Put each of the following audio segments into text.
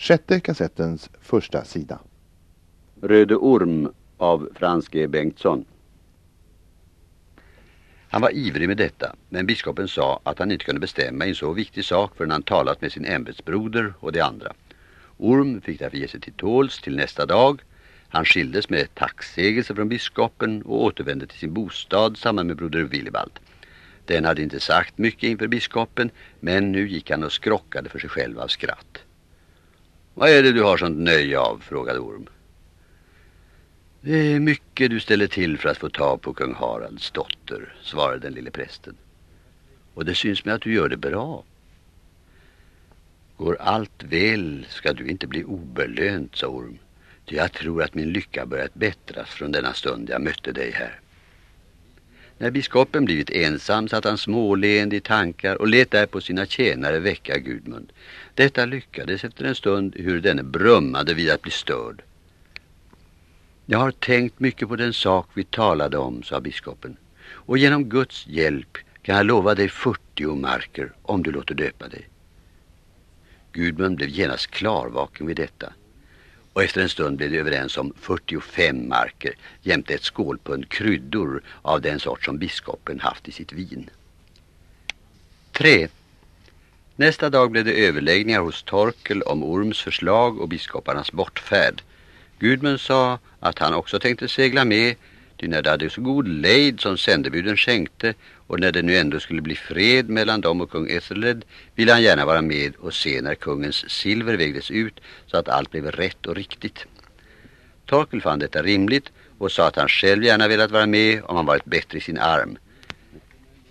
Sjätte kassettens första sida. Röde Orm av Frans G. Bengtsson. Han var ivrig med detta, men biskopen sa att han inte kunde bestämma i en så viktig sak förrän han talat med sin ämbetsbroder och de andra. Orm fick därför ge sig till tåls till nästa dag. Han skildes med tacksägelse från biskopen och återvände till sin bostad samman med broder Willibald. Den hade inte sagt mycket inför biskopen, men nu gick han och skrockade för sig själv av skratt. Vad är det du har sånt nöje av? frågade Orm. Det är mycket du ställer till för att få ta på kung Haralds dotter, svarade den lille prästen. Och det syns mig att du gör det bra. Går allt väl ska du inte bli obelönt, sa Orm. Ty jag tror att min lycka börjat bättras från denna stund jag mötte dig här. När biskopen blivit ensam satt han småleende i tankar och let där på sina tjänare väcka Gudmund. Detta lyckades efter en stund hur denne brummade vid att bli störd. Jag har tänkt mycket på den sak vi talade om, sa biskopen. Och genom Guds hjälp kan jag lova dig 40 marker om du låter döpa dig. Gudmund blev genast klarvaken vid detta. Och efter en stund blev de överens om 45 marker jämte ett skålpund kryddor av den sort som biskopen haft i sitt vin. 3. Nästa dag blev det överläggningar hos Torkel om Orms förslag och biskoparnas bortfärd. Gudmund sa att han också tänkte segla med, ty när det hade så god lejd som sändebuden skänkte och när det nu ändå skulle bli fred mellan dem och kung Ethelred ville han gärna vara med och se när kungens silver vägdes ut så att allt blev rätt och riktigt. Torkel fann detta rimligt och sa att han själv gärna velat vara med om han varit bättre i sin arm.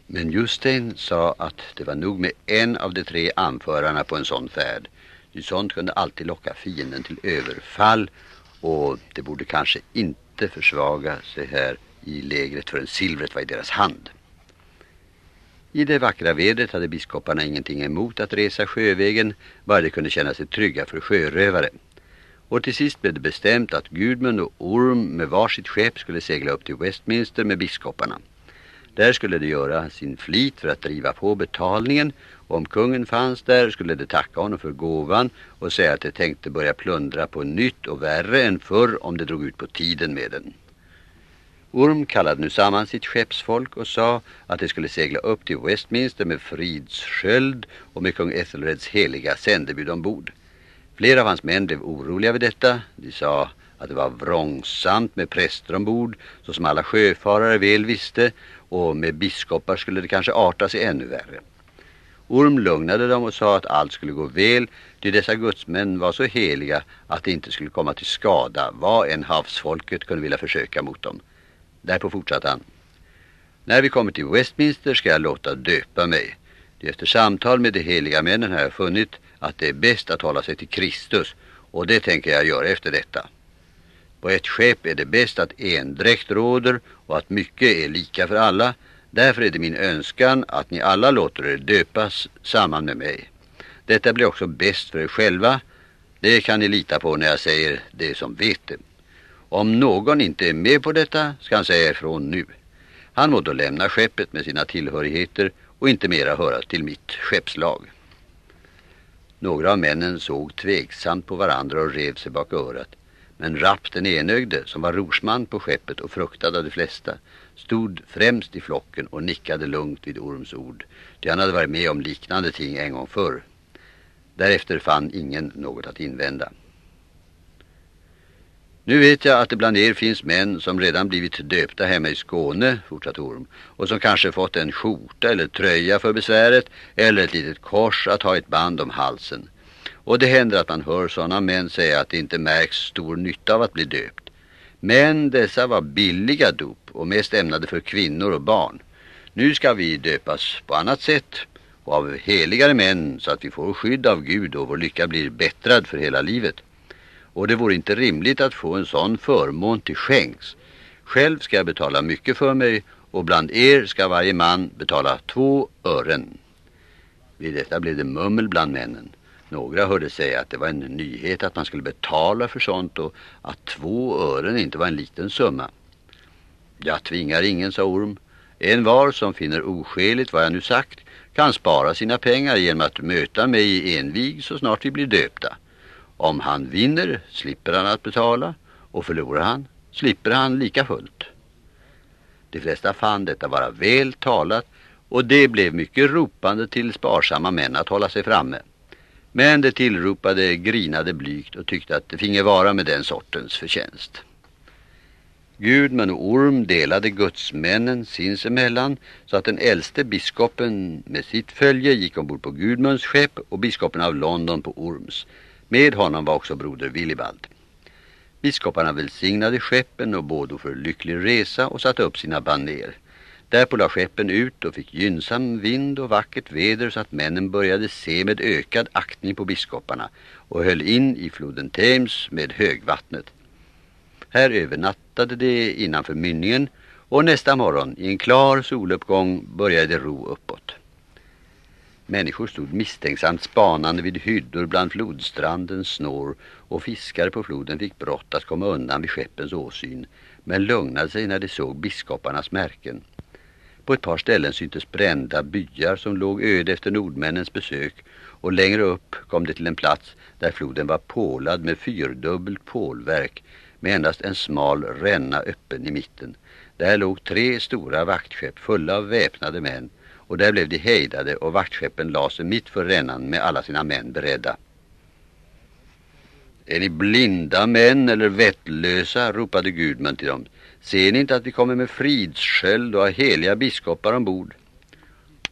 Men Justein sa att det var nog med en av de tre anförarna på en sån färd. Ty sånt kunde alltid locka fienden till överfall och det borde kanske inte försvaga sig här i lägret förrän silvret var i deras hand. I det vackra vädret hade biskoparna ingenting emot att resa sjövägen, bara de kunde känna sig trygga för sjörövare. Och till sist blev det bestämt att Gudmund och Orm med varsitt skepp skulle segla upp till Westminster med biskoparna. Där skulle de göra sin flit för att driva på betalningen om kungen fanns där skulle de tacka honom för gåvan och säga att de tänkte börja plundra på nytt och värre än förr om de drog ut på tiden med den. Orm kallade nu samman sitt skeppsfolk och sa att de skulle segla upp till Westminster med fridssköld och med kung Ethelreds heliga sändebud ombord. Flera av hans män blev oroliga vid detta. De sa att det var vrångsamt med präster ombord så som alla sjöfarare väl visste och med biskopar skulle det kanske arta sig ännu värre. Orm lugnade dem och sa att allt skulle gå väl, ty dessa gudsmän var så heliga att det inte skulle komma till skada vad en havsfolket kunde vilja försöka mot dem. Därpå fortsatte han. När vi kommer till Westminster ska jag låta döpa mig. Efter samtal med de heliga männen har jag funnit att det är bäst att hålla sig till Kristus och det tänker jag göra efter detta. På ett skepp är det bäst att endräkt råder och att mycket är lika för alla. Därför är det min önskan att ni alla låter er döpas samman med mig. Detta blir också bäst för er själva. Det kan ni lita på när jag säger det som vet det. Om någon inte är med på detta ska han säga ifrån nu. Han må då lämna skeppet med sina tillhörigheter och inte mera höra till mitt skeppslag. Några av männen såg tveksamt på varandra och rev sig bak örat. Men Rapp den enögde, som var rorsman på skeppet och fruktade av de flesta, stod främst i flocken och nickade lugnt vid Orms ord. Det han hade varit med om liknande ting en gång förr. Därefter fann ingen något att invända. Nu vet jag att det bland er finns män som redan blivit döpta hemma i Skåne, fortsatte Orm, och som kanske fått en skjorta eller tröja för besväret eller ett litet kors att ha ett band om halsen. Och det händer att man hör sådana män säga att det inte märks stor nytta av att bli döpt. Men dessa var billiga dop och mest ämnade för kvinnor och barn. Nu ska vi döpas på annat sätt och av heligare män så att vi får skydd av Gud och vår lycka blir bättrad för hela livet. Och det vore inte rimligt att få en sån förmån till skänks. Själv ska jag betala mycket för mig och bland er ska varje man betala två ören. Vid detta blev det mummel bland männen. Några hörde säga att det var en nyhet att man skulle betala för sånt och att två ören inte var en liten summa. Jag tvingar ingen, sa Orm. En var som finner oskäligt vad jag nu sagt kan spara sina pengar genom att möta mig i envig så snart vi blir döpta. Om han vinner slipper han att betala och förlorar han slipper han lika fullt. De flesta fann detta vara väl talat och det blev mycket ropande till sparsamma män att hålla sig framme. Men det tillropade grinade blygt och tyckte att det finge vara med den sortens förtjänst. Gudmund och Orm delade gudsmännen sinsemellan så att den äldste biskopen med sitt följe gick ombord på Gudmunds skepp och biskopen av London på Orms. Med honom var också broder Willibald. Biskoparna välsignade skeppen och bådo för lycklig resa och satte upp sina baner. Därpå la skeppen ut och fick gynnsam vind och vackert väder så att männen började se med ökad aktning på biskoparna och höll in i floden Thames med högvattnet. Här övernattade de innanför mynningen och nästa morgon i en klar soluppgång började det ro uppåt. Människor stod misstänksamt spanande vid hyddor bland flodstrandens snår och fiskare på floden fick brott att komma undan vid skeppens åsyn men lugnade sig när de såg biskoparnas märken. På ett par ställen syntes brända byar som låg öde efter nordmännens besök och längre upp kom det till en plats där floden var pålad med fyrdubbelt pålverk med endast en smal ränna öppen i mitten. Där låg tre stora vaktskepp fulla av väpnade män och där blev de hejdade och vaktskeppen la sig mitt för rännan med alla sina män beredda. Är ni blinda män eller vettlösa, ropade Gudmund till dem. Ser ni inte att vi kommer med fridssköld och har heliga biskopar ombord?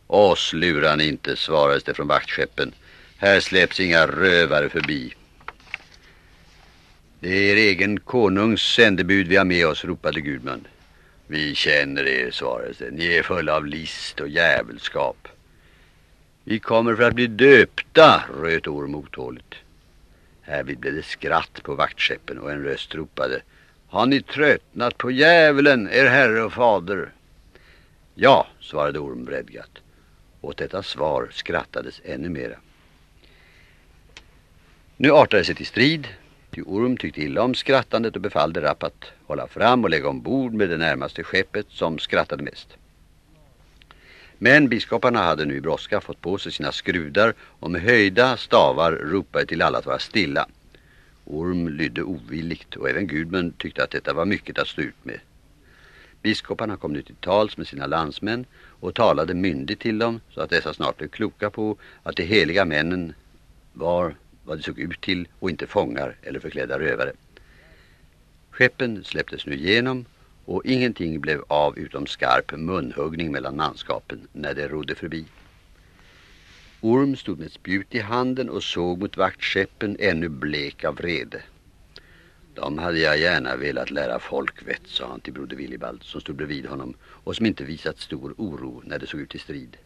Oss lurar ni inte, svarades det från vaktskeppen. Här släpps inga rövare förbi. Det är er egen konungs sändebud vi har med oss, ropade Gudmund. Vi känner er, svarades det. Ni är fulla av list och jävelskap. Vi kommer för att bli döpta, röt Orm otåligt. Härvid blev det skratt på vaktskeppen och en röst ropade. Har ni tröttnat på djävulen, er herre och fader? Ja, svarade Orm vredgat. Åt detta svar skrattades ännu mera. Nu artade sig till strid Ty Orm tyckte illa om skrattandet och befallde Rapp att hålla fram och lägga ombord med det närmaste skeppet som skrattade mest. Men biskoparna hade nu i brådska fått på sig sina skrudar och med höjda stavar ropade till alla att vara stilla. Orm lydde ovilligt och även Gudmund tyckte att detta var mycket att stå ut med. Biskoparna kom nu till tals med sina landsmän och talade myndigt till dem så att dessa snart blev kloka på att de heliga männen var vad de såg ut till och inte fångar eller förklädda rövare. Skeppen släpptes nu igenom och ingenting blev av utom skarp munhuggning mellan manskapen när de rodde förbi. Orm stod med spjut i handen och såg mot vaktskeppen ännu blek av vrede. De hade jag gärna velat lära folkvett, sa han till broder Willibald som stod bredvid honom och som inte visat stor oro när det såg ut i strid.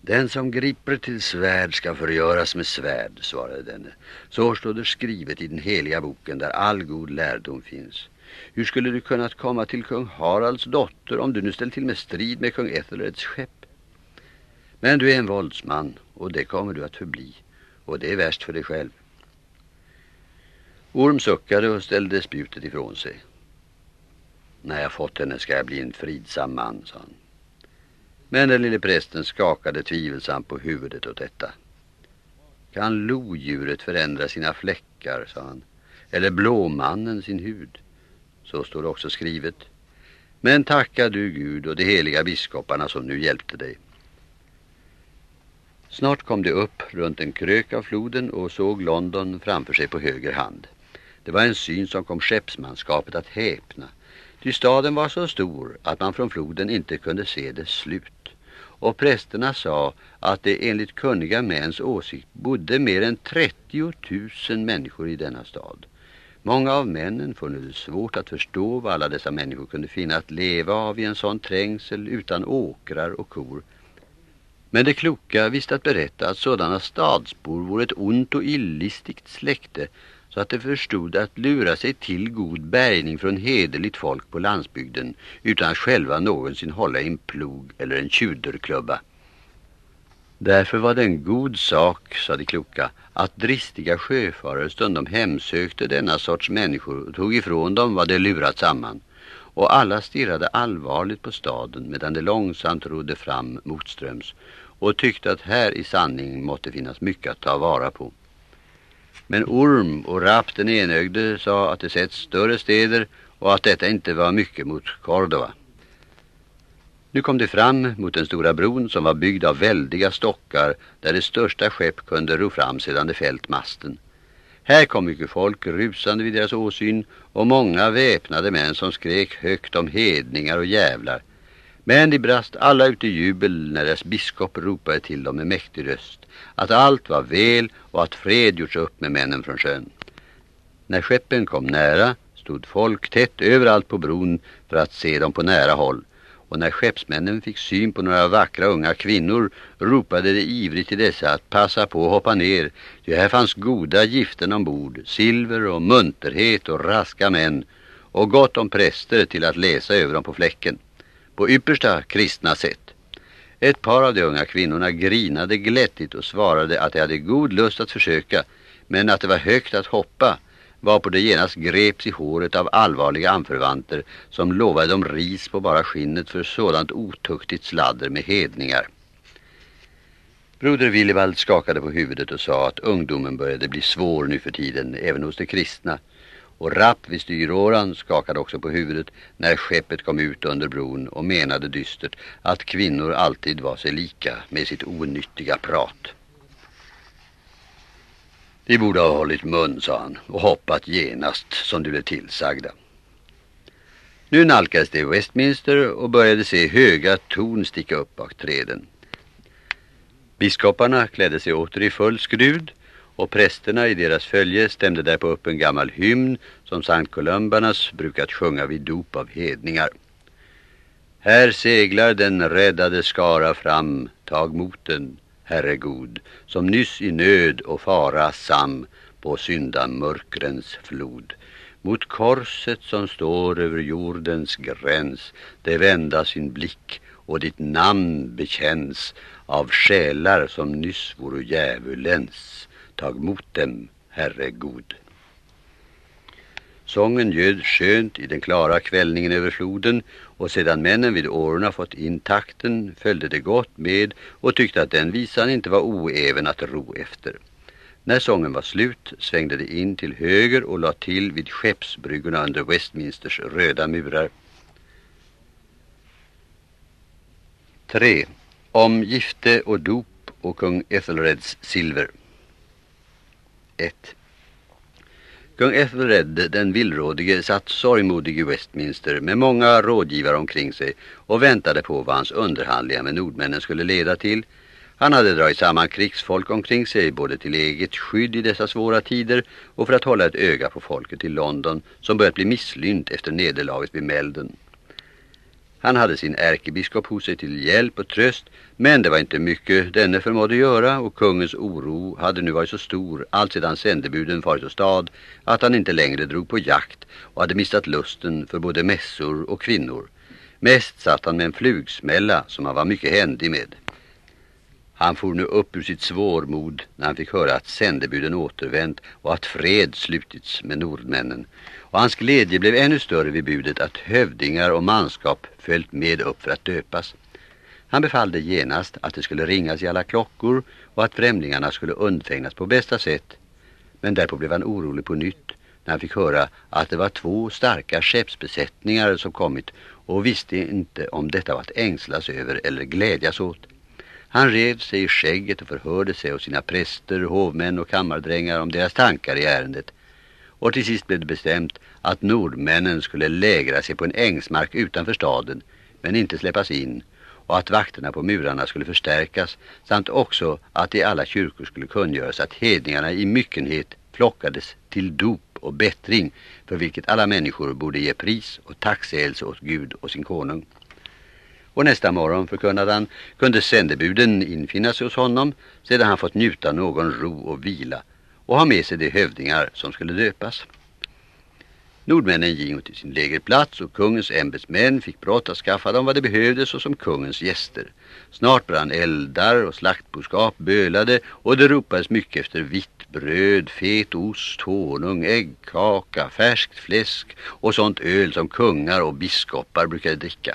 Den som griper till svärd ska förgöras med svärd, svarade denne. Så står det skrivet i den heliga boken där all god lärdom finns. Hur skulle du kunnat komma till kung Haralds dotter om du nu ställt till med strid med kung Ethelreds skepp? Men du är en våldsman och det kommer du att förbli. Och det är värst för dig själv. Orm suckade och ställde spjutet ifrån sig. När jag fått henne ska jag bli en fridsam man, sa han. Men den lille prästen skakade tvivelsamt på huvudet åt detta. Kan lodjuret förändra sina fläckar, sa han. Eller blåmannen sin hud. Så står det också skrivet. Men tacka du Gud och de heliga biskoparna som nu hjälpte dig. Snart kom de upp runt en krök av floden och såg London framför sig på höger hand. Det var en syn som kom skeppsmanskapet att häpna. Ty staden var så stor att man från floden inte kunde se dess slut och prästerna sa att det enligt kunniga mäns åsikt bodde mer än 30 000 människor i denna stad. Många av männen får det svårt att förstå vad alla dessa människor kunde finna att leva av i en sån trängsel utan åkrar och kor. Men det kloka visste att berätta att sådana stadsbor vore ett ont och illistigt släkte så att de förstod att lura sig till god bärgning från hederligt folk på landsbygden utan att själva någonsin hålla en plog eller en tjuderklubba. Därför var det en god sak, sa de kloka, att dristiga sjöfarare stundom hemsökte denna sorts människor och tog ifrån dem vad de lurat samman. Och alla stirrade allvarligt på staden medan de långsamt rodde fram motströms och tyckte att här i sanning måtte finnas mycket att ta vara på. Men Orm och Rapp den enögde sa att det sett större städer och att detta inte var mycket mot Cordova. Nu kom de fram mot den stora bron som var byggd av väldiga stockar där det största skepp kunde ro fram sedan det fällt masten. Här kom mycket folk rusande vid deras åsyn och många väpnade män som skrek högt om hedningar och jävlar. Men de brast alla ut i jubel när deras biskop ropade till dem med mäktig röst att allt var väl och att fred gjorts upp med männen från sjön. När skeppen kom nära stod folk tätt överallt på bron för att se dem på nära håll och när skeppsmännen fick syn på några vackra unga kvinnor ropade de ivrigt till dessa att passa på att hoppa ner. Ty här fanns goda giften ombord, silver och munterhet och raska män och gott om präster till att läsa över dem på fläcken. På yppersta kristna sätt. Ett par av de unga kvinnorna grinade glättigt och svarade att de hade god lust att försöka men att det var högt att hoppa varpå det genast greps i håret av allvarliga anförvanter som lovade dem ris på bara skinnet för sådant otuktigt sladder med hedningar. Broder Willibald skakade på huvudet och sa att ungdomen började bli svår nu för tiden, även hos de kristna. Och Rapp vid styråran skakade också på huvudet när skeppet kom ut under bron och menade dystert att kvinnor alltid var sig lika med sitt onyttiga prat. Vi borde ha hållit mun, sa han, och hoppat genast som du blev tillsagda. Nu nalkades de Westminster och började se höga torn sticka upp bak träden. Biskoparna klädde sig åter i full skrud och prästerna i deras följe stämde därpå upp en gammal hymn som Sankt Columbarnas brukat sjunga vid dop av hedningar. Här seglar den räddade skara fram, tag mot den, Herre god, som nyss i nöd och fara sam på syndamörkrens flod. Mot korset som står över jordens gräns, det vända sin blick och ditt namn bekänns av själar som nyss vore djävulens. Tag mot dem, Herre god. Sången ljöd skönt i den klara kvällningen över floden och sedan männen vid årorna fått in takten följde det gott med och tyckte att den visan inte var oäven att ro efter. När sången var slut svängde det in till höger och la till vid skeppsbryggorna under Westminsters röda murar. 3. Om gifte och dop och kung Ethelreds silver 1. Kung Ethelred den villrådige satt sorgmodig i Westminster med många rådgivare omkring sig och väntade på vad hans underhandlingar med nordmännen skulle leda till. Han hade dragit samman krigsfolk omkring sig både till eget skydd i dessa svåra tider och för att hålla ett öga på folket i London som börjat bli misslynt efter nederlaget vid Melden. Han hade sin ärkebiskop hos sig till hjälp och tröst, men det var inte mycket denne förmådde göra och kungens oro hade nu varit så stor allt sedan sändebuden farit och stad att han inte längre drog på jakt och hade missat lusten för både mässor och kvinnor. Mest satt han med en flugsmälla som han var mycket händig med. Han for nu upp ur sitt svårmod när han fick höra att sändebuden återvänt och att fred slutits med nordmännen. Och hans glädje blev ännu större vid budet att hövdingar och manskap följt med upp för att döpas. Han befallde genast att det skulle ringas i alla klockor och att främlingarna skulle undfängnas på bästa sätt. Men därpå blev han orolig på nytt när han fick höra att det var två starka skeppsbesättningar som kommit och visste inte om detta var att ängslas över eller glädjas åt. Han rev sig i skägget och förhörde sig hos sina präster, hovmän och kammardrängar om deras tankar i ärendet. Och till sist blev det bestämt att nordmännen skulle lägra sig på en ängsmark utanför staden men inte släppas in och att vakterna på murarna skulle förstärkas samt också att i alla kyrkor skulle kungöras att hedningarna i myckenhet flockades till dop och bättring för vilket alla människor borde ge pris och tacksägelse åt Gud och sin konung. Och nästa morgon förkunnade han kunde sändebuden infinna sig hos honom sedan han fått njuta någon ro och vila och ha med sig de hövdingar som skulle döpas. Nordmännen gick till sin lägerplats och kungens ämbetsmän fick brott att skaffa dem vad de behövde såsom kungens gäster. Snart brann eldar och slaktboskap bölade och det ropades mycket efter vitt bröd, fet ost, honung, äggkaka, färskt fläsk och sånt öl som kungar och biskopar brukade dricka.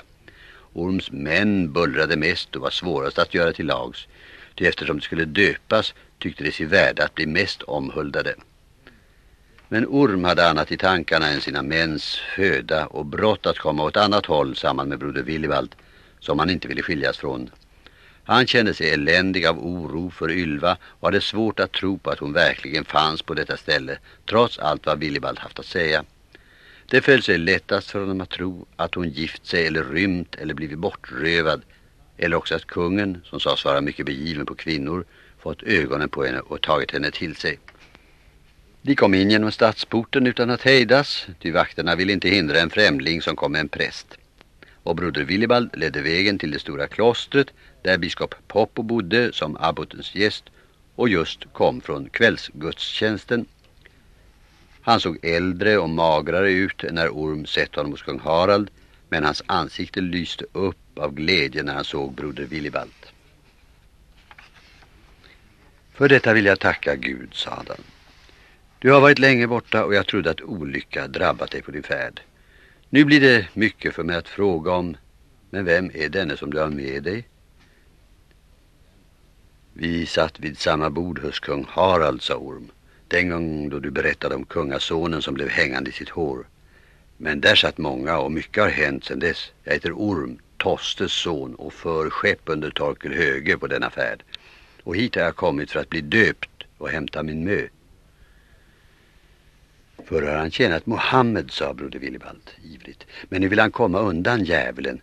Orms män bullrade mest och var svårast att göra till lags. Ty eftersom de skulle döpas tyckte de sig värda att bli mest omhuldade. Men Orm hade annat i tankarna än sina mäns föda och brott att komma åt annat håll samman med broder Willivald som han inte ville skiljas från. Han kände sig eländig av oro för Ylva och hade svårt att tro på att hon verkligen fanns på detta ställe trots allt vad Willibald haft att säga. Det föll sig lättast för honom att tro att hon gift sig eller rymt eller blivit bortrövad eller också att kungen, som sades vara mycket begiven på kvinnor, fått ögonen på henne och tagit henne till sig. De kom in genom stadsporten utan att hejdas, ty vakterna ville inte hindra en främling som kom med en präst. Och broder Willibald ledde vägen till det stora klostret där biskop Poppo bodde som abbotens gäst och just kom från kvällsgudstjänsten. Han såg äldre och magrare ut när Orm sett honom hos kung Harald men hans ansikte lyste upp av glädje när han såg broder Willibald. För detta vill jag tacka Gud, sa han. Du har varit länge borta och jag trodde att olycka drabbat dig på din färd. Nu blir det mycket för mig att fråga om, men vem är denne som du har med dig? Vi satt vid samma bord hos kung Harald, sa Orm. Den gång då du berättade om kungasonen som blev hängande i sitt hår. Men där satt många och mycket har hänt sedan dess. Jag heter Orm, Tostes son och för skepp under Torkel Höge på denna färd. Och hit har jag kommit för att bli döpt och hämta min mö. Förr har han tjänat Mohammed, sa broder Willibald ivrigt. Men nu vill han komma undan djävulen.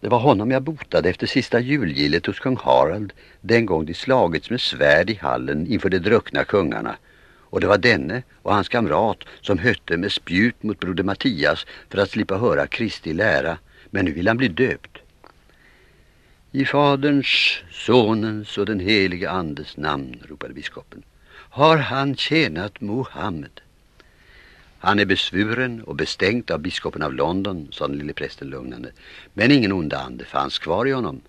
Det var honom jag botade efter sista julgillet hos kung Harald den gång de slagits med svärd i hallen inför de druckna kungarna. Och det var denne och hans kamrat som hötte med spjut mot broder Mattias för att slippa höra Kristi lära. Men nu vill han bli döpt. I faderns, sonens och den helige andes namn, ropade biskopen, har han tjänat Mohammed. Han är besvuren och bestänkt av biskopen av London, sa den lille prästen lugnande. Men ingen onda ande fanns kvar i honom.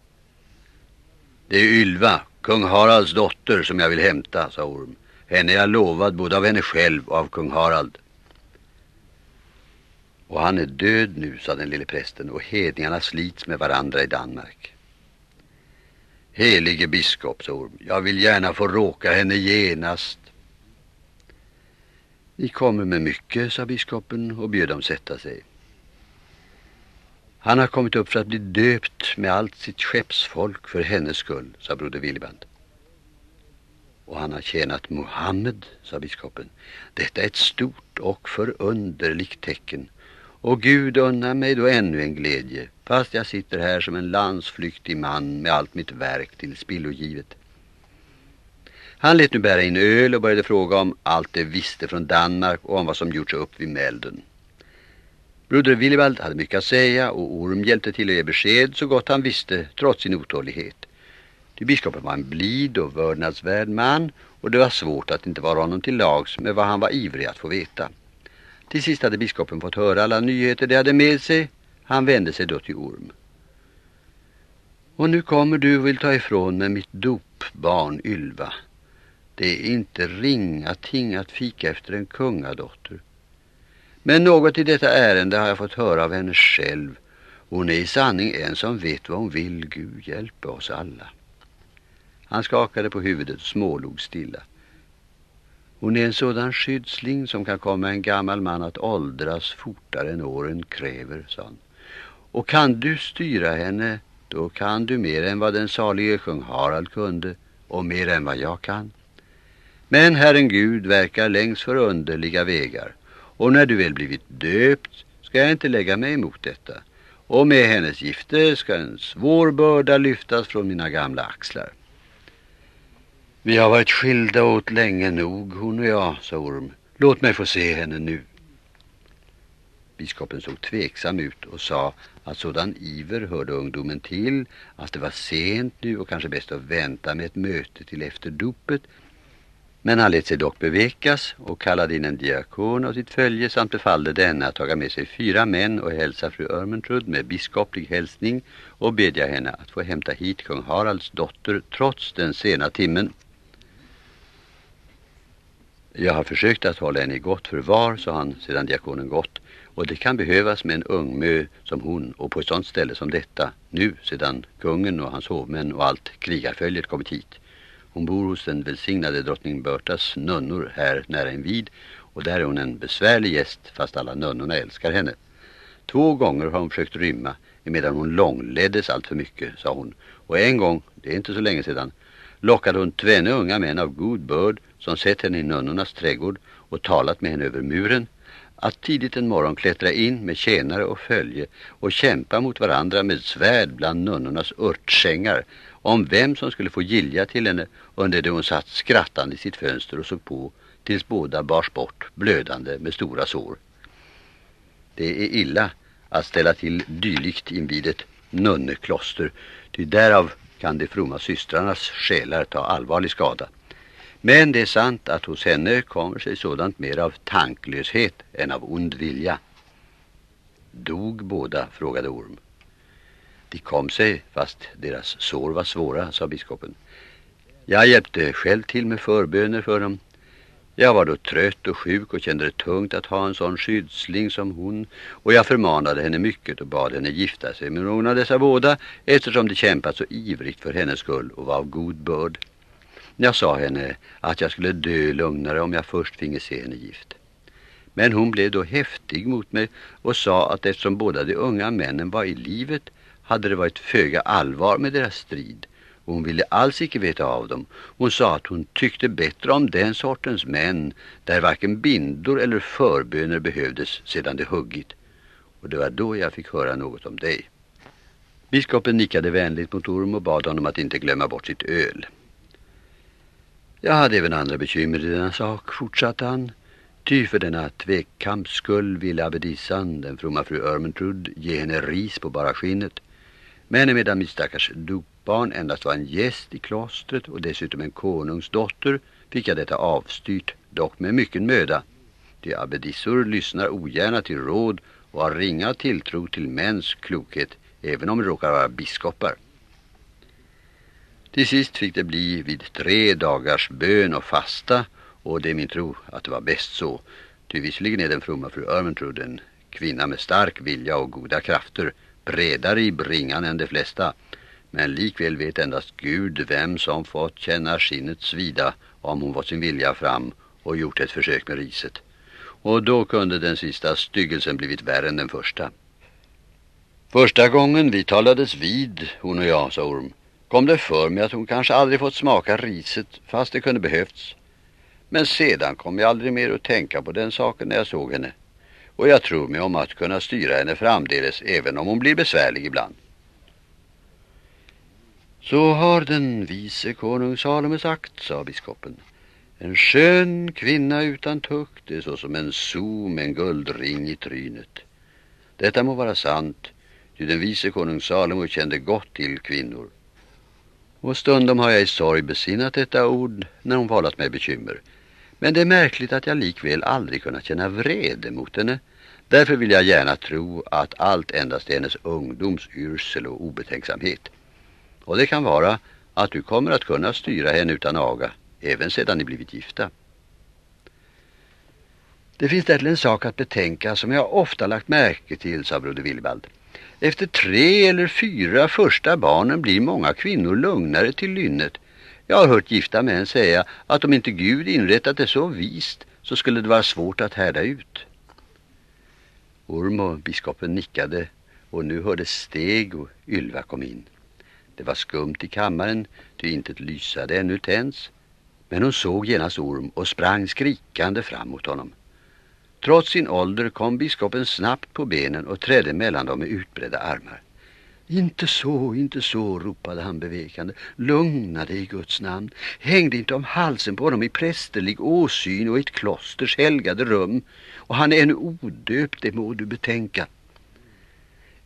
Det är Ylva, kung Haralds dotter, som jag vill hämta, sa Orm. Henne är jag lovad både av henne själv och av kung Harald. Och han är död nu, sa den lille prästen, och hedningarna slits med varandra i Danmark. Helige biskop, sa Orm, jag vill gärna få råka henne genast. Ni kommer med mycket, sa biskopen och bjöd dem sätta sig. Han har kommit upp för att bli döpt med allt sitt skeppsfolk för hennes skull, sa broder Williband. Och han har tjänat Mohammed, sa biskopen. Detta är ett stort och förunderligt tecken. Och Gud unnar mig då ännu en glädje, fast jag sitter här som en landsflyktig man med allt mitt verk till spillogivet. Han lät nu bära in öl och började fråga om allt det visste från Danmark och om vad som gjorts upp vid Mälden. Broder Willibald hade mycket att säga och Orm hjälpte till att ge besked så gott han visste trots sin otålighet. Ty biskopen var en blid och vördnadsvärd man och det var svårt att inte vara honom till lags med vad han var ivrig att få veta. Till sist hade biskopen fått höra alla nyheter de hade med sig. Han vände sig då till Orm. Och nu kommer du och vill ta ifrån mig mitt dopbarn Ylva. Det är inte ringa ting att fika efter en kungadotter. Men något i detta ärende har jag fått höra av henne själv. Hon är i sanning en som vet vad hon vill. Gud hjälpa oss alla. Han skakade på huvudet och smålog stilla. Hon är en sådan skyddsling som kan komma en gammal man att åldras fortare än åren kräver, sa han. Och kan du styra henne, då kan du mer än vad den salige kung Harald kunde och mer än vad jag kan. Men Herren Gud verkar längs för underliga vägar och när du väl blivit döpt ska jag inte lägga mig emot detta. Och med hennes gifte ska en svår börda lyftas från mina gamla axlar. Vi har varit skilda åt länge nog, hon och jag, sa Orm. Låt mig få se henne nu. Biskopen såg tveksam ut och sa att sådan iver hörde ungdomen till, att det var sent nu och kanske bäst att vänta med ett möte till efter dopet men han lät sig dock bevekas och kallade in en diakon av sitt följe samt befallde denna att taga med sig fyra män och hälsa fru Örmentrud med biskoplig hälsning och bedja henne att få hämta hit kung Haralds dotter trots den sena timmen. Jag har försökt att hålla henne i gott förvar, sa han sedan diakonen gått, och det kan behövas med en ungmö som hon och på ett sådant ställe som detta, nu sedan kungen och hans hovmän och allt krigarföljet kommit hit. Hon bor hos den välsignade drottning Bertas nunnor här nära invid Och där är hon en besvärlig gäst fast alla nunnorna älskar henne. Två gånger har hon försökt rymma emedan hon långleddes allt för mycket, sa hon. Och en gång, det är inte så länge sedan, lockade hon tvenne unga män av god börd som sett henne i nunnornas trädgård och talat med henne över muren att tidigt en morgon klättra in med tjänare och följe och kämpa mot varandra med svärd bland nunnornas örtsängar om vem som skulle få gilja till henne under det hon satt skrattande i sitt fönster och såg på tills båda bars bort blödande med stora sår. Det är illa att ställa till dylikt invid ett nunnekloster, ty därav kan de fromma systrarnas själar ta allvarlig skada. Men det är sant att hos henne kommer sig sådant mer av tanklöshet än av ond vilja. Dog båda, frågade Orm. De kom sig, fast deras sår var svåra, sa biskopen. Jag hjälpte själv till med förböner för dem. Jag var då trött och sjuk och kände det tungt att ha en sån skyddsling som hon och jag förmanade henne mycket och bad henne gifta sig med någon av dessa båda eftersom de kämpat så ivrigt för hennes skull och var av god börd. Jag sa henne att jag skulle dö lugnare om jag först finge se henne gift. Men hon blev då häftig mot mig och sa att eftersom båda de unga männen var i livet hade det varit föga allvar med deras strid och hon ville alls icke veta av dem. Hon sa att hon tyckte bättre om den sortens män där varken bindor eller förböner behövdes sedan de huggit. Och det var då jag fick höra något om dig. Biskopen nickade vänligt mot Orm och bad honom att inte glömma bort sitt öl. Jag hade även andra bekymmer i denna sak, fortsatte han. Ty för denna tvekkamps skull ville abbedissan, den fromma fru Örmentrud, ge henne ris på bara skinnet. Men medan mitt stackars dopbarn endast var en gäst i klostret och dessutom en konungsdotter fick jag detta avstyrt, dock med mycket möda. De abbedissor lyssnar ogärna till råd och har ringa tilltro till mäns klokhet, även om de råkar vara biskopar. Till sist fick det bli vid tre dagars bön och fasta och det är min tro att det var bäst så. Ty visserligen är den fromma fru Örmentrud en kvinna med stark vilja och goda krafter, bredare i bringan än de flesta. Men likväl vet endast Gud vem som fått känna skinnet svida om hon fått sin vilja fram och gjort ett försök med riset. Och då kunde den sista styggelsen blivit värre än den första. Första gången vi talades vid, hon och jag, sa Orm, kom det för mig att hon kanske aldrig fått smaka riset fast det kunde behövts. Men sedan kom jag aldrig mer att tänka på den saken när jag såg henne. Och jag tror mig om att kunna styra henne framdeles även om hon blir besvärlig ibland. Så har den vise konung Salome sagt, sa biskopen. En skön kvinna utan tukt är såsom en so med en guldring i trynet. Detta må vara sant, ty den vise konung Salomo kände gott till kvinnor. Och stundom har jag i sorg besinnat detta ord när hon valat mig bekymmer. Men det är märkligt att jag likväl aldrig kunnat känna vrede mot henne. Därför vill jag gärna tro att allt endast är hennes ungdoms yrsel och obetänksamhet. Och det kan vara att du kommer att kunna styra henne utan aga, även sedan ni blivit gifta. Det finns därtill en sak att betänka som jag ofta lagt märke till, sa broder Willibald. Efter tre eller fyra första barnen blir många kvinnor lugnare till lynnet. Jag har hört gifta män säga att om inte Gud inrättat det så vist så skulle det vara svårt att härda ut. Orm och biskopen nickade och nu hördes steg och Ylva kom in. Det var skumt i kammaren, ty inte lysade ännu tänds. Men hon såg genast Orm och sprang skrikande fram mot honom. Trots sin ålder kom biskopen snabbt på benen och trädde mellan dem med utbredda armar. Inte så, inte så, ropade han bevekande. Lugna dig, i Guds namn. Häng dig inte om halsen på honom i prästerlig åsyn och i ett klosters helgade rum. Och han är ännu odöpt, det må du betänka.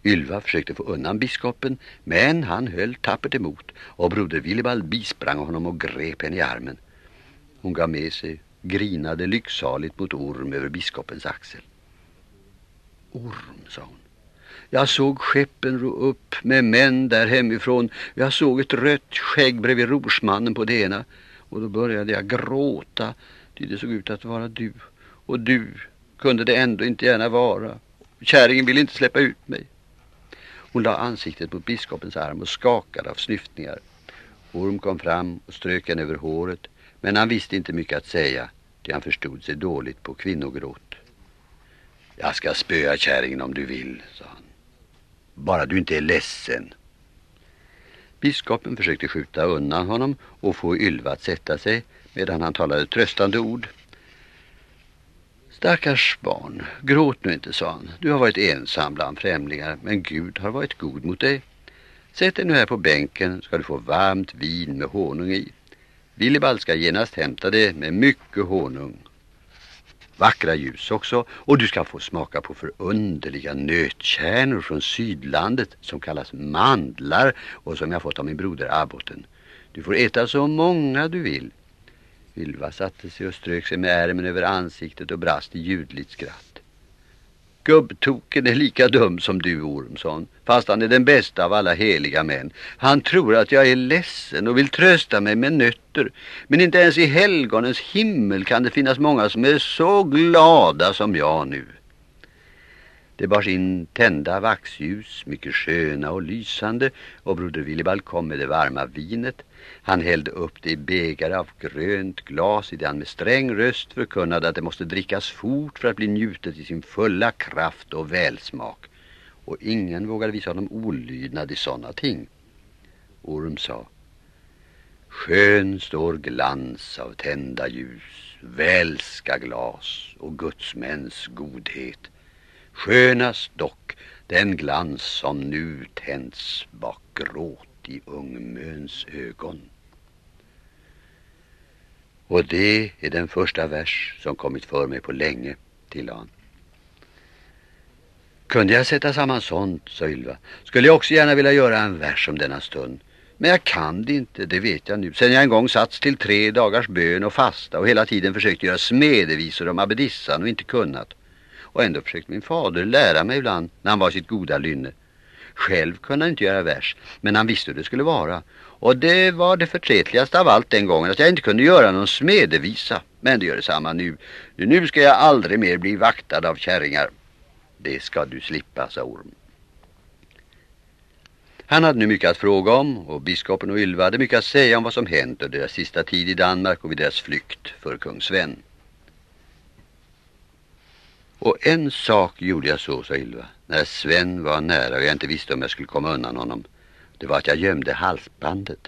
Ylva försökte få undan biskopen, men han höll tappert emot och broder Willibald bisprang honom och grep henne i armen. Hon gav med sig grinade lycksaligt mot Orm över biskopens axel. Orm, sa hon. Jag såg skeppen ro upp med män där hemifrån. Jag såg ett rött skägg bredvid rorsmannen på det ena. Och då började jag gråta, ty det såg ut att vara du. Och du kunde det ändå inte gärna vara. Kärringen ville inte släppa ut mig. Hon la ansiktet mot biskopens arm och skakade av snyftningar. Orm kom fram och strök henne över håret men han visste inte mycket att säga. Ty han förstod sig dåligt på kvinnogråt. Jag ska spöa kärringen om du vill, sa han. Bara du inte är ledsen. Biskopen försökte skjuta undan honom och få Ylva att sätta sig medan han talade tröstande ord. Stackars barn, gråt nu inte, sa han. Du har varit ensam bland främlingar, men Gud har varit god mot dig. Sätt dig nu här på bänken ska du få varmt vin med honung i. Willibald ska genast hämta det med mycket honung. Vackra ljus också och du ska få smaka på förunderliga nötkärnor från sydlandet som kallas mandlar och som jag fått av min broder Abboten. Du får äta så många du vill. Ylva satte sig och strök sig med ärmen över ansiktet och brast i ljudligt skratt. Gubbtoken är lika dum som du, Ormsson, fast han är den bästa av alla heliga män. Han tror att jag är ledsen och vill trösta mig med nötter. Men inte ens i helgonens himmel kan det finnas många som är så glada som jag nu. Det bars in tända vaxljus, mycket sköna och lysande, och broder Willibald kom med det varma vinet. Han hällde upp det i bägare av grönt glas i det han med sträng röst förkunnade att det måste drickas fort för att bli njutet i sin fulla kraft och välsmak. Och ingen vågade visa honom olydnad i sådana ting. Orm sa Skön står glans av tända ljus, välska glas och gudsmäns godhet. Skönast dock den glans som nu tänds bak gråt i ungmöns ögon. Och det är den första vers som kommit för mig på länge, tillade han. Kunde jag sätta samman sånt, sa Ylva, skulle jag också gärna vilja göra en vers om denna stund. Men jag kan det inte, det vet jag nu. Sen jag en gång satts till tre dagars bön och fasta och hela tiden försökt göra smedevisor om abbedissan och inte kunnat. Och ändå försökte min fader lära mig ibland när han var sitt goda lynne. Själv kunde han inte göra vers, men han visste hur det skulle vara. Och det var det förtretligaste av allt den gången, att jag inte kunde göra någon smedevisa. Men det gör detsamma nu. Nu ska jag aldrig mer bli vaktad av kärringar. Det ska du slippa, sa Orm. Han hade nu mycket att fråga om och biskopen och Ylva hade mycket att säga om vad som hänt under deras sista tid i Danmark och vid deras flykt för kung Sven. Och en sak gjorde jag så, sa Ylva, när Sven var nära och jag inte visste om jag skulle komma undan honom. Det var att jag gömde halsbandet.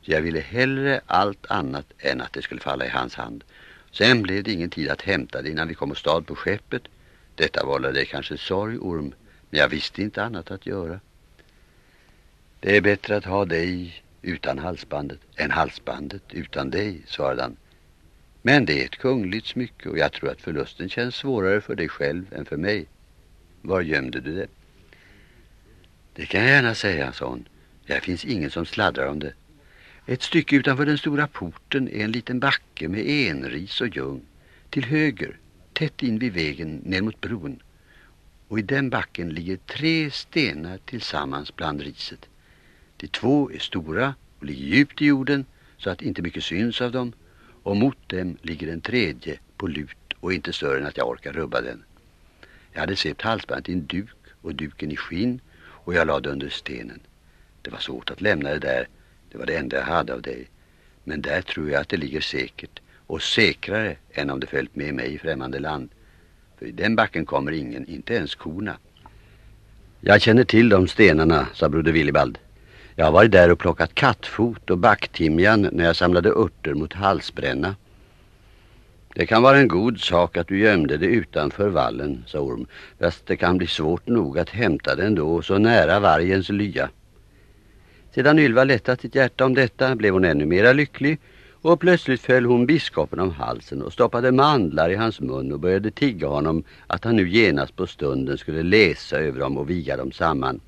Jag ville hellre allt annat än att det skulle falla i hans hand. Sen blev det ingen tid att hämta det innan vi kom och stad på skeppet. Detta vållade kanske sorg, Orm, men jag visste inte annat att göra. Det är bättre att ha dig utan halsbandet än halsbandet utan dig, svarade han. Men det är ett kungligt smycke och jag tror att förlusten känns svårare för dig själv än för mig. Var gömde du det? Det kan jag gärna säga, sa hon. Det finns ingen som sladdrar om det. Ett stycke utanför den stora porten är en liten backe med enris och ljung. Till höger, tätt in vid vägen ner mot bron. Och i den backen ligger tre stenar tillsammans bland riset. De två är stora och ligger djupt i jorden så att inte mycket syns av dem och mot dem ligger en tredje på lut och inte större än att jag orkar rubba den. Jag hade svept halsbandet i en duk och duken i skinn och jag lade under stenen. Det var svårt att lämna det där, det var det enda jag hade av dig. Men där tror jag att det ligger säkert och säkrare än om det följt med mig i främmande land. För i den backen kommer ingen, inte ens korna. Jag känner till de stenarna, sa broder Willibald. Jag har varit där och plockat kattfot och backtimjan när jag samlade örter mot halsbränna. Det kan vara en god sak att du gömde det utanför vallen, sa Orm. Fast det kan bli svårt nog att hämta den då så nära vargens lya. Sedan Ylva lättat sitt hjärta om detta blev hon ännu mera lycklig och plötsligt föll hon biskopen om halsen och stoppade mandlar i hans mun och började tigga honom att han nu genast på stunden skulle läsa över dem och viga dem samman.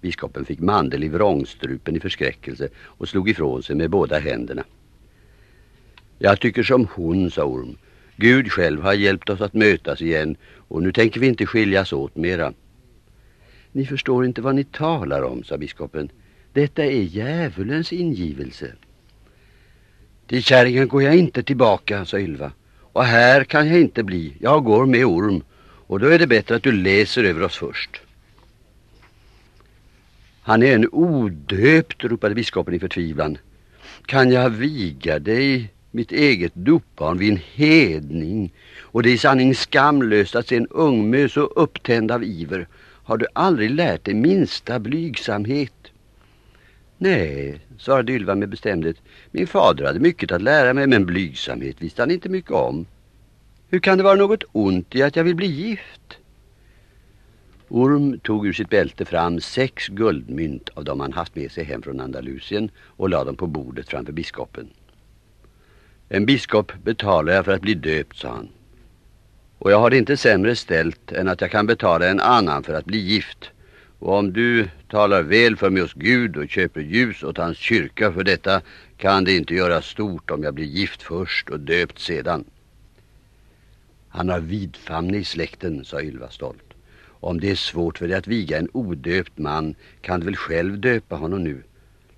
Biskopen fick mandel i vrångstrupen i förskräckelse och slog ifrån sig med båda händerna. Jag tycker som hon, sa Orm. Gud själv har hjälpt oss att mötas igen och nu tänker vi inte skiljas åt mera. Ni förstår inte vad ni talar om, sa biskopen. Detta är djävulens ingivelse. Till kärringen går jag inte tillbaka, sa Ylva. Och här kan jag inte bli. Jag går med Orm. Och då är det bättre att du läser över oss först. Han är en odöpt, ropade biskopen i förtvivlan. Kan jag viga dig Mitt eget dopbarn vid en hedning och det är i sanning skamlöst att se en ungmö så upptänd av iver. Har du aldrig lärt dig minsta blygsamhet? Nej, svarade Ylva med bestämdhet. Min fader hade mycket att lära mig men blygsamhet visste han inte mycket om. Hur kan det vara något ont i att jag vill bli gift? Orm tog ur sitt bälte fram sex guldmynt av dem han haft med sig hem från Andalusien och lade dem på bordet framför biskopen. En biskop betalar jag för att bli döpt, sa han. Och jag har det inte sämre ställt än att jag kan betala en annan för att bli gift. Och om du talar väl för mig hos Gud och köper ljus åt hans kyrka för detta kan det inte göra stort om jag blir gift först och döpt sedan. Han har vidfamne i släkten, sa Ylva stolt. Om det är svårt för dig att viga en odöpt man kan du väl själv döpa honom nu.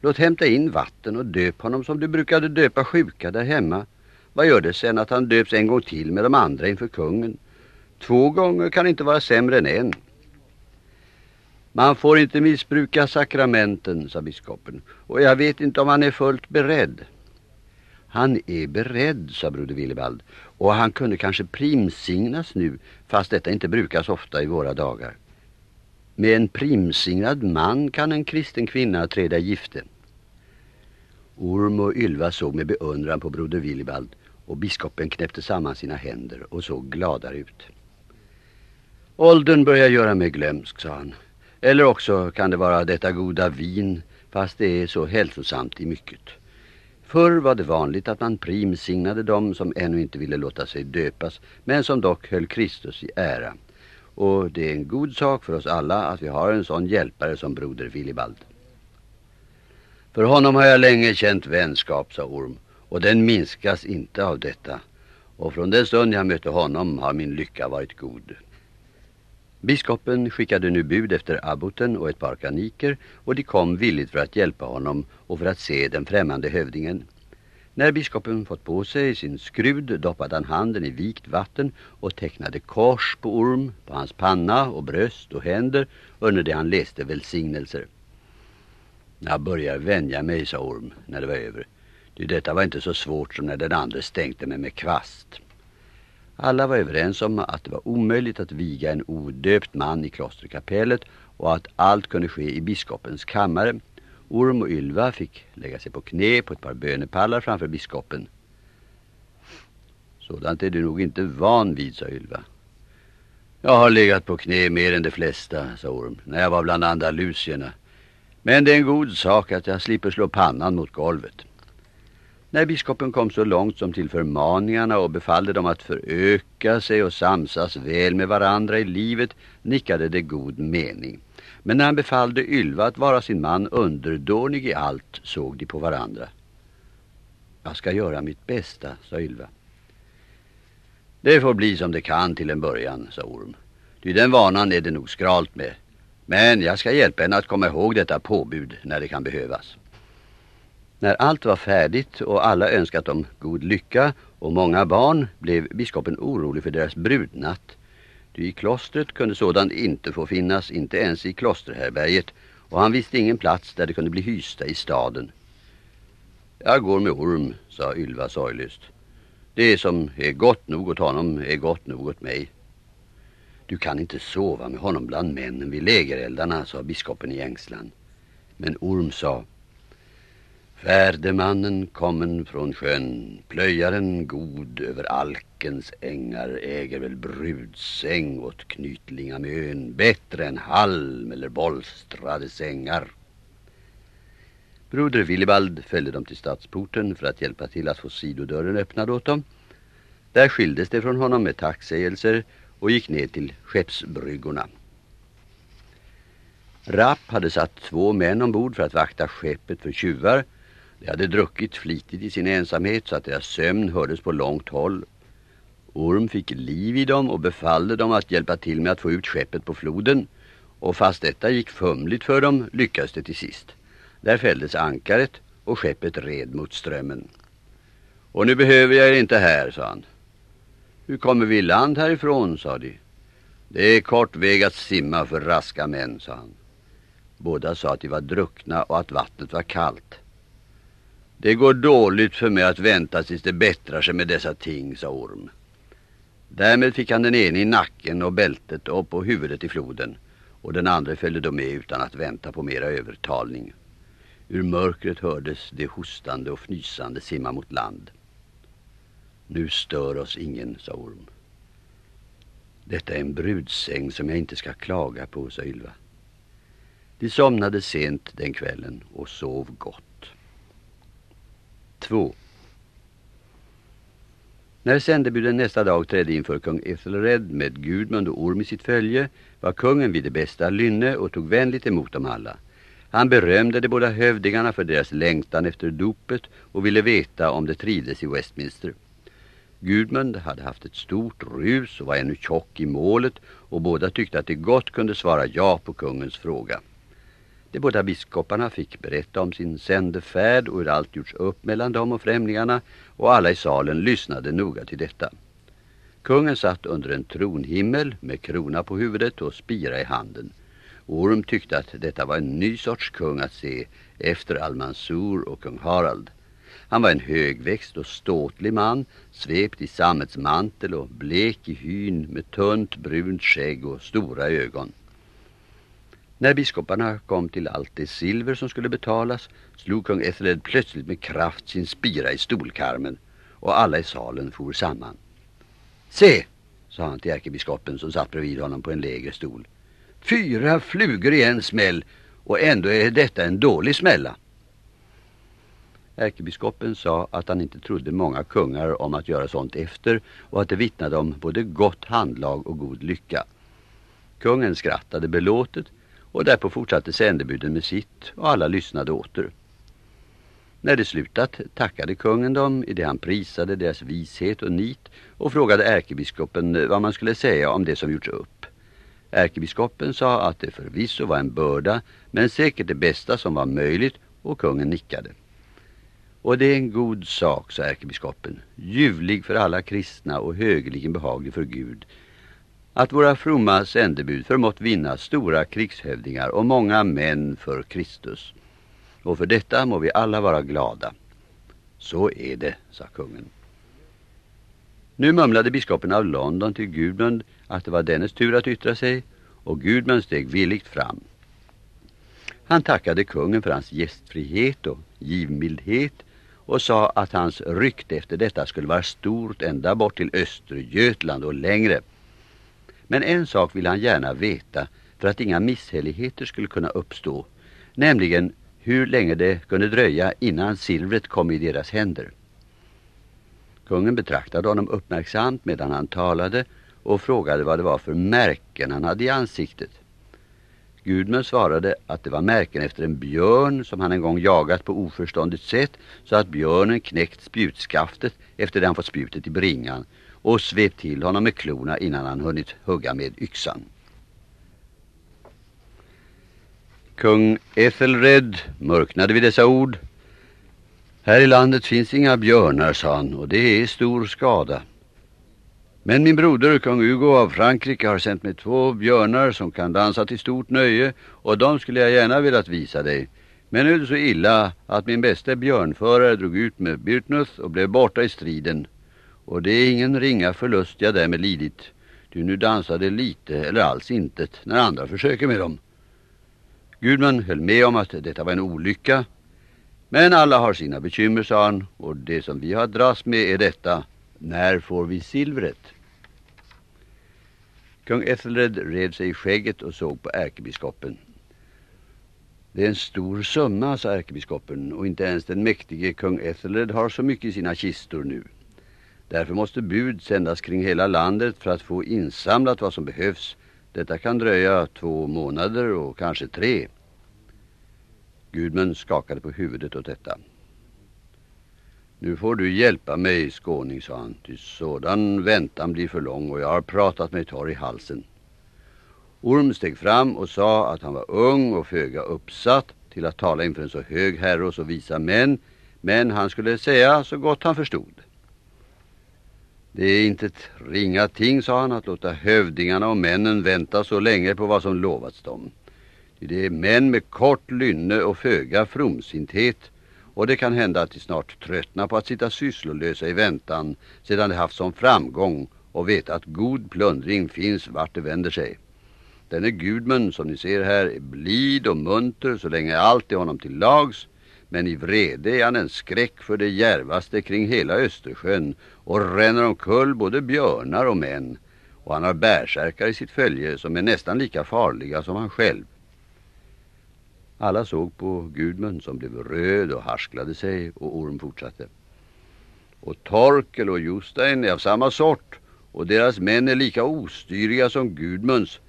Låt hämta in vatten och döp honom som du brukade döpa sjuka där hemma. Vad gör det sen att han döps en gång till med de andra inför kungen? Två gånger kan inte vara sämre än en. Man får inte missbruka sakramenten, sa biskopen. Och jag vet inte om han är fullt beredd. Han är beredd, sa broder Willibald. Och han kunde kanske primsignas nu, fast detta inte brukas ofta i våra dagar. Med en primsignad man kan en kristen kvinna träda gifte. Orm och Ylva såg med beundran på broder Willibald och biskopen knäppte samman sina händer och såg gladare ut. Åldern börjar göra mig glömsk, sa han. Eller också kan det vara detta goda vin, fast det är så hälsosamt i mycket. Förr var det vanligt att man primsignade dem som ännu inte ville låta sig döpas, men som dock höll Kristus i ära. Och det är en god sak för oss alla att vi har en sån hjälpare som broder Willibald. För honom har jag länge känt vänskap, sa Orm, och den minskas inte av detta. Och från den stund jag mötte honom har min lycka varit god. Biskopen skickade nu bud efter abboten och ett par kaniker och de kom villigt för att hjälpa honom och för att se den främmande hövdingen. När biskopen fått på sig sin skrud doppade han handen i vikt vatten och tecknade kors på orm, på hans panna och bröst och händer under det han läste välsignelser. Jag börjar vänja mig, sa orm när det var över. Det detta var inte så svårt som när den andra stänkte mig med kvast. Alla var överens om att det var omöjligt att viga en odöpt man i klosterkapellet och att allt kunde ske i biskopens kammare. Orm och Ylva fick lägga sig på knä på ett par bönepallar framför biskopen. Sådant är du nog inte van vid, sa Ylva. Jag har legat på knä mer än de flesta, sa Orm, när jag var bland andalusierna. Men det är en god sak att jag slipper slå pannan mot golvet. När biskopen kom så långt som till förmaningarna och befallde dem att föröka sig och samsas väl med varandra i livet nickade det god mening. Men när han befallde Ylva att vara sin man underdånig i allt såg de på varandra. Jag ska göra mitt bästa, sa Ylva. Det får bli som det kan till en början, sa Orm. Ty den vanan är det nog skralt med. Men jag ska hjälpa henne att komma ihåg detta påbud när det kan behövas. När allt var färdigt och alla önskat dem god lycka och många barn blev biskopen orolig för deras brudnatt. Ty i klostret kunde sådant inte få finnas, inte ens i klosterherberget och han visste ingen plats där det kunde bli hysta i staden. Jag går med orm, sa Ylva sorglöst. Det som är gott nog åt honom är gott nog åt mig. Du kan inte sova med honom bland männen vid lägereldarna, sa biskopen i ängslan. Men Orm sa, Färdemannen kommen från sjön, plöjaren god över alkens ängar äger väl brudsäng åt knytlingamön, bättre än halm eller bolstrade sängar. Broder Willibald följde dem till stadsporten för att hjälpa till att få sidodörren öppnad åt dem. Där skildes det från honom med tacksägelser och gick ner till skeppsbryggorna. Rapp hade satt två män ombord för att vakta skeppet för tjuvar- de hade druckit flitigt i sin ensamhet så att deras sömn hördes på långt håll. Orm fick liv i dem och befallde dem att hjälpa till med att få ut skeppet på floden. Och fast detta gick fumligt för dem lyckades det till sist. Där fälldes ankaret och skeppet red mot strömmen. Och nu behöver jag er inte här, sa han. Hur kommer vi land härifrån, sa de. Det är kort väg att simma för raska män, sa han. Båda sa att de var druckna och att vattnet var kallt. Det går dåligt för mig att vänta tills det bättrar sig med dessa ting, sa Orm. Därmed fick han den ene i nacken och bältet och på huvudet i floden och den andra följde då med utan att vänta på mera övertalning. Ur mörkret hördes det hostande och fnysande simma mot land. Nu stör oss ingen, sa Orm. Detta är en brudsäng som jag inte ska klaga på, sa Ylva. De somnade sent den kvällen och sov gott. 2. När sändebuden nästa dag trädde inför kung Ethelred med Gudmund och Orm i sitt följe var kungen vid det bästa lynne och tog vänligt emot dem alla. Han berömde de båda hövdingarna för deras längtan efter dopet och ville veta om det trivdes i Westminster. Gudmund hade haft ett stort rus och var ännu tjock i målet och båda tyckte att de gott kunde svara ja på kungens fråga. De båda biskoparna fick berätta om sin sändefärd och hur allt gjorts upp mellan dem och främlingarna och alla i salen lyssnade noga till detta. Kungen satt under en tronhimmel med krona på huvudet och spira i handen. Orm tyckte att detta var en ny sorts kung att se efter Almansur och kung Harald. Han var en högväxt och ståtlig man, svept i sammetsmantel och blek i hyn med tunt brunt skägg och stora ögon. När biskoparna kom till allt det silver som skulle betalas slog kung Ethelred plötsligt med kraft sin spira i stolkarmen och alla i salen for samman. Se, sa han till ärkebiskopen som satt bredvid honom på en lägre stol. Fyra flugor i en smäll och ändå är detta en dålig smälla. Ärkebiskopen sa att han inte trodde många kungar om att göra sånt efter och att det vittnade om både gott handlag och god lycka. Kungen skrattade belåtet och därpå fortsatte sändebuden med sitt och alla lyssnade åter. När det slutat tackade kungen dem i det han prisade deras vishet och nit och frågade ärkebiskopen vad man skulle säga om det som gjorts upp. Ärkebiskopen sa att det förvisso var en börda men säkert det bästa som var möjligt och kungen nickade. Och det är en god sak, sa ärkebiskopen, ljuvlig för alla kristna och högeligen behaglig för Gud, att våra fromma sändebud förmått vinna stora krigshövdingar och många män för Kristus. Och för detta må vi alla vara glada. Så är det, sa kungen. Nu mumlade biskopen av London till Gudmund att det var dennes tur att yttra sig och Gudmund steg villigt fram. Han tackade kungen för hans gästfrihet och givmildhet och sa att hans rykte efter detta skulle vara stort ända bort till Östergötland och längre. Men en sak ville han gärna veta för att inga misshälligheter skulle kunna uppstå, nämligen hur länge det kunde dröja innan silvret kom i deras händer. Kungen betraktade honom uppmärksamt medan han talade och frågade vad det var för märken han hade i ansiktet. Gudmund svarade att det var märken efter en björn som han en gång jagat på oförståndigt sätt så att björnen knäckt spjutskaftet efter det han fått spjutet i bringan och svept till honom med klorna innan han hunnit hugga med yxan. Kung Ethelred mörknade vid dessa ord. Här i landet finns inga björnar, sa han, och det är stor skada. Men min broder, kung Hugo av Frankrike, har sänt mig två björnar som kan dansa till stort nöje och de skulle jag gärna velat visa dig. Men nu är det så illa att min bästa björnförare drog ut med Byrtnuth och blev borta i striden. Och det är ingen ringa förlust jag därmed lidit. Du nu dansade lite eller alls intet när andra försöker med dem. Gudman höll med om att detta var en olycka. Men alla har sina bekymmer, sa han, och det som vi har dras med är detta. När får vi silvret? Kung Ethelred red sig i skägget och såg på ärkebiskopen. Det är en stor summa, sa ärkebiskopen, och inte ens den mäktige kung Ethelred har så mycket i sina kistor nu. Därför måste bud sändas kring hela landet för att få insamlat vad som behövs. Detta kan dröja två månader och kanske tre. Gudmund skakade på huvudet åt detta. Nu får du hjälpa mig, skåning, sa han. Ty sådan väntan blir för lång och jag har pratat mig torr i halsen. Orm steg fram och sa att han var ung och föga uppsatt till att tala inför en så hög herre och så visa män, men han skulle säga så gott han förstod. Det är inte ett ringa ting, sa han, att låta hövdingarna och männen vänta så länge på vad som lovats dem. Det är män med kort lynne och föga fromsinthet och det kan hända att de snart tröttnar på att sitta sysslolösa i väntan sedan de haft som framgång och vet att god plundring finns vart det vänder sig. Denne Gudmund som ni ser här är blid och munter så länge allt är honom till lags men i vrede är han en skräck för det järvaste kring hela Östersjön och ränner omkull både björnar och män och han har bärsärkar i sitt följe som är nästan lika farliga som han själv. Alla såg på Gudmund som blev röd och harsklade sig och Orm fortsatte. Och Torkel och Justein är av samma sort och deras män är lika ostyriga som Gudmunds.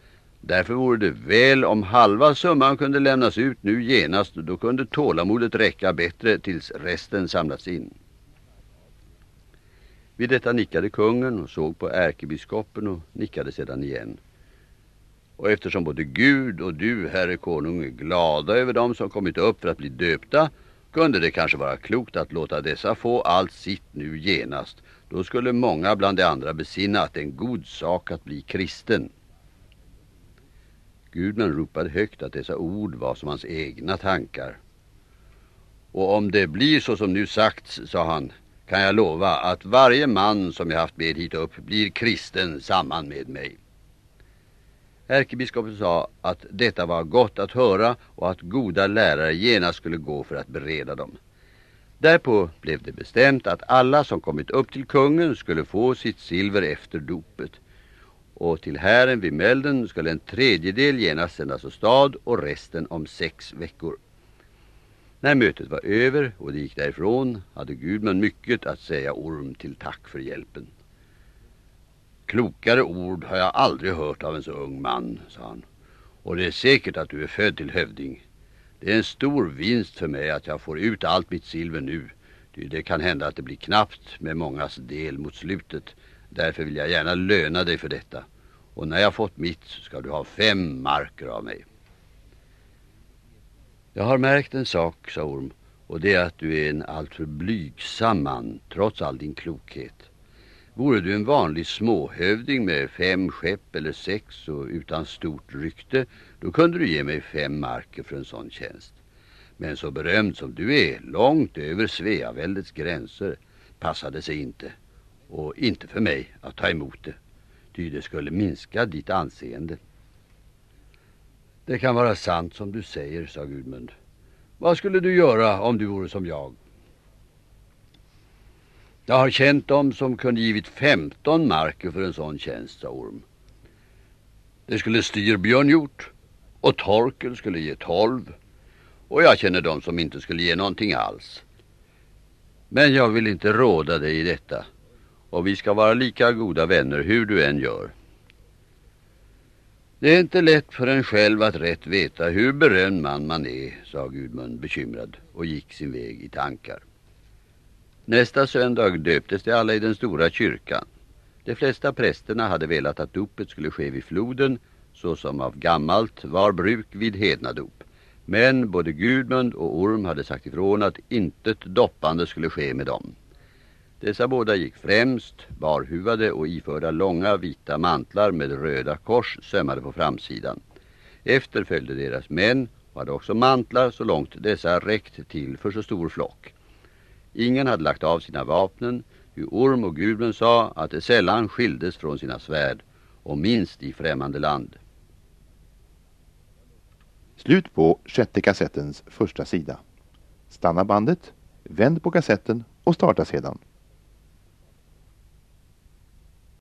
Därför vore det väl om halva summan kunde lämnas ut nu genast. Då kunde tålamodet räcka bättre tills resten samlats in. Vid detta nickade kungen och såg på ärkebiskopen och nickade sedan igen. Och eftersom både Gud och du, herre konung, är glada över dem som kommit upp för att bli döpta kunde det kanske vara klokt att låta dessa få allt sitt nu genast. Då skulle många bland de andra besinna att det är en god sak att bli kristen. Gudmen ropade högt att dessa ord var som hans egna tankar. Och om det blir så som nu sagts, sa han, kan jag lova att varje man som jag haft med hit upp blir kristen samman med mig. Ärkebiskopen sa att detta var gott att höra och att goda lärare genast skulle gå för att bereda dem. Därpå blev det bestämt att alla som kommit upp till kungen skulle få sitt silver efter dopet. Och till hären vid Mälden skulle en tredjedel genast sändas åstad och resten om sex veckor. När mötet var över och det gick därifrån hade Gudmund mycket att säga Orm till tack för hjälpen. Klokare ord har jag aldrig hört av en så ung man, sa han. Och det är säkert att du är född till hövding. Det är en stor vinst för mig att jag får ut allt mitt silver nu. Det kan hända att det blir knappt med mångas del mot slutet. Därför vill jag gärna löna dig för detta. Och när jag fått mitt så ska du ha fem marker av mig. Jag har märkt en sak, sa Orm. Och det är att du är en alltför blygsam man, trots all din klokhet. Vore du en vanlig småhövding med fem skepp eller sex och utan stort rykte, då kunde du ge mig fem marker för en sån tjänst. Men så berömd som du är, långt över Sveaväldets gränser, passade sig inte. Och inte för mig att ta emot det, ty det skulle minska ditt anseende. Det kan vara sant som du säger, sa Gudmund. Vad skulle du göra om du vore som jag? Jag har känt dem som kunde givit 15 marker för en sån tjänst, sa Orm. Det skulle Styrbjörn gjort och Torkel skulle ge 12 och jag känner dem som inte skulle ge någonting alls. Men jag vill inte råda dig i detta och vi ska vara lika goda vänner hur du än gör. Det är inte lätt för en själv att rätt veta hur berömd man man är, sa Gudmund bekymrad och gick sin väg i tankar. Nästa söndag döptes de alla i den stora kyrkan. De flesta prästerna hade velat att dopet skulle ske vid floden, så som av gammalt var bruk vid hednadop. Men både Gudmund och Orm hade sagt ifrån att intet doppande skulle ske med dem. Dessa båda gick främst, barhuvade och iförda långa vita mantlar med röda kors sömmade på framsidan. Efter följde deras män och hade också mantlar så långt dessa räckt till för så stor flock. Ingen hade lagt av sina vapnen, hur Orm och Gudmund sa att det sällan skildes från sina svärd och minst i främmande land. Slut på sjätte kassettens första sida. Stanna bandet, vänd på kassetten och starta sedan.